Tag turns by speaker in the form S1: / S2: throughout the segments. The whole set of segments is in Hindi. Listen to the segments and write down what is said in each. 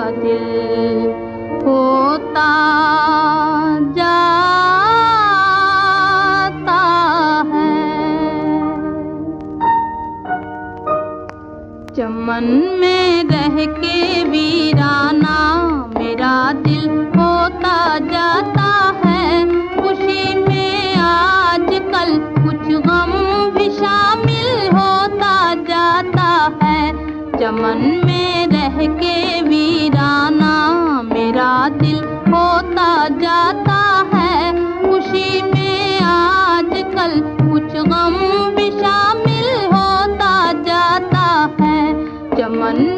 S1: दिल होता जाता है। चमन में रह के वीराना मेरा दिल होता जाता है। खुशी में आज कल कुछ गम भी शामिल होता जाता है। चमन में रह के मन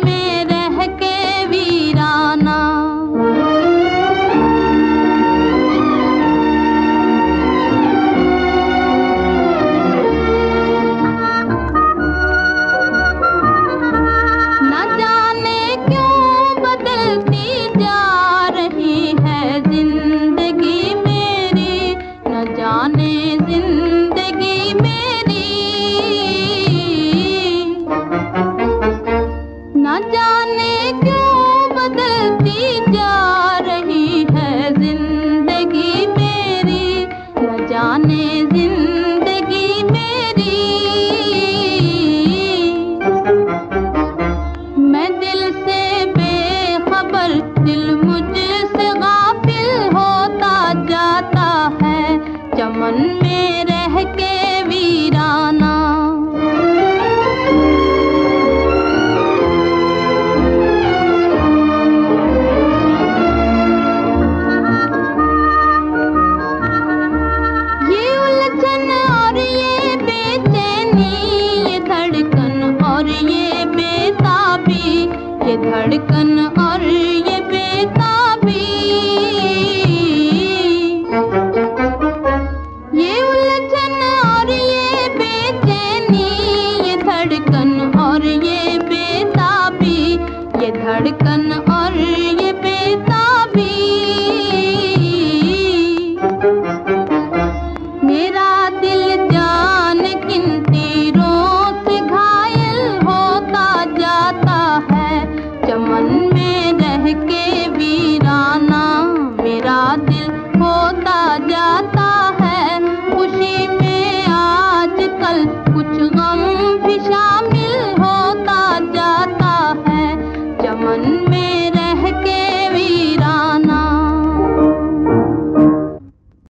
S1: ये धड़कन और ये बेताबी। ये उलझन और ये बेचैनी, ये धड़कन और ये बेताबी। ये धड़कन और मन